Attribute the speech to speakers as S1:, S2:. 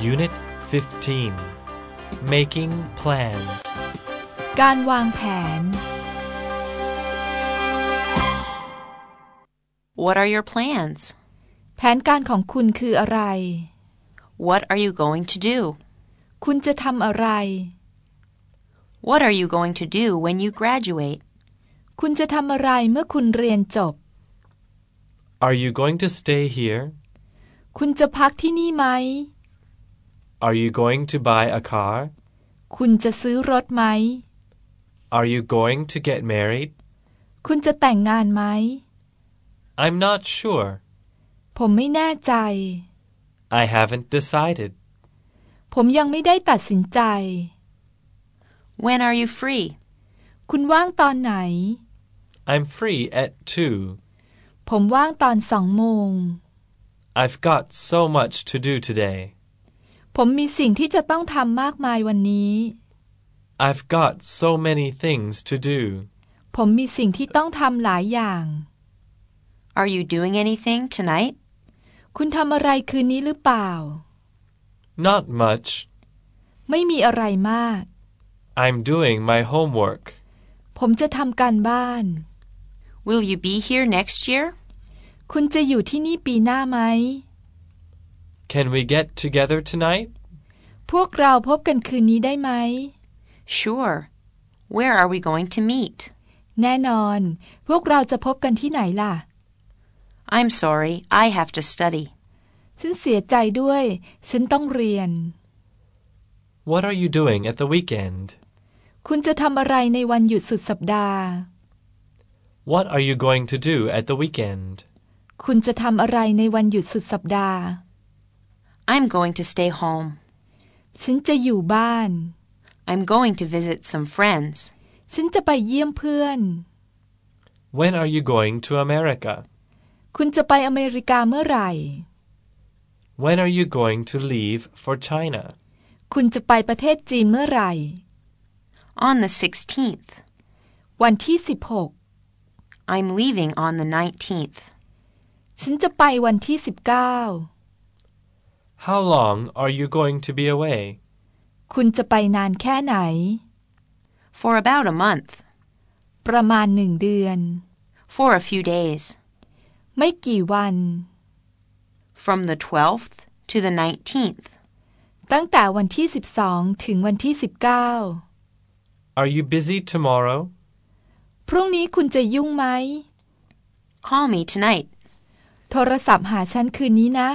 S1: Unit 15 Making Plans
S2: การวางแผน
S3: What are your plans?
S2: แผนการของคุณคืออะไร
S3: What are you going to do?
S2: คุณจะทำอะไร
S3: What are you going to do when you graduate?
S2: คุณจะทำอะไรเมื่อคุณเรียนจบ
S1: Are you going to stay here?
S2: คุณจะพักที่นี่ไหม
S1: Are you going to buy a car?
S2: คุณจะซื้อรถไหม
S1: Are you going to get married?
S2: คุณจะแต่งงานไหม
S1: I'm not sure.
S2: ผมไม่แน่ใจ
S1: I haven't decided.
S2: ผมยังไม่ได้ตัดสินใจ
S3: When are you free?
S2: คุณว่างตอนไหน
S1: I'm free at 2.
S2: ผมว่างตอนสองโมง
S1: I've got so much to do today.
S2: ผมมีสิ่งที่จะต้องทำมากมายวันนี้
S1: I've got so many things to do.
S2: ผมมีสิ่งที่ต้องทำหลายอย่าง
S3: Are you doing anything tonight?
S2: คุณทำอะไรคืนนี้หรือเปล่า
S1: Not much.
S2: ไม่มีอะไรมาก
S1: I'm doing my homework.
S2: ผมจะทำการบ้าน
S3: Will you be here next year?
S2: คุณจะอยู่ที่นี่ปีหน้าไหม
S1: Can we get together tonight?
S2: พวกเราพบกันคืนนี้ได้ไหม
S3: Sure. Where are we going to meet?
S2: แน่นอน พวกเราจะพบกันที่ไหนล่ะ
S3: I'm sorry, I have to study.
S2: ฉันเสียใจด้วย ฉันต้องเรียน
S1: What are you doing at the weekend?
S2: คุณจะทำอะไรในวันหยุดสุดสัปดาห์
S1: What are you going to do at the weekend?
S2: คุณจะทำอะไรในวันหยุดสุดสัปดาห์
S3: I'm going to stay home.
S2: ฉันจะอยู่บ้าน
S3: I'm going to visit some friends.
S2: ฉันจะไปเยี่ยมเพื่อน
S1: When are you going to America?
S2: คุณจะไปอเมริกาเมื่อไหร่
S1: When are you going to leave for China?
S2: คุณจะไปประเทศจีนเมื่อไหร่
S3: On the 16th.
S2: วันที่
S3: I'm leaving on the 19th.
S2: 16 ฉันจะไปวันที่
S1: How long are you going to be away?
S2: 19คุณจะไปนานแค่ไหน
S3: For about a month.
S2: ประมาณหนึ่งเดือน
S3: For a few days.
S2: ไม่กี่วัน
S3: From the 12th to the 19th.
S2: ตั้งแต่วันที่ 12 ถึงวันที่
S1: Are you busy tomorrow?
S2: 19พรุ่งนี้คุณจะยุ่งไหม
S3: Call me tonight.
S2: โทรศัพท์หาฉันคืนนี้นะ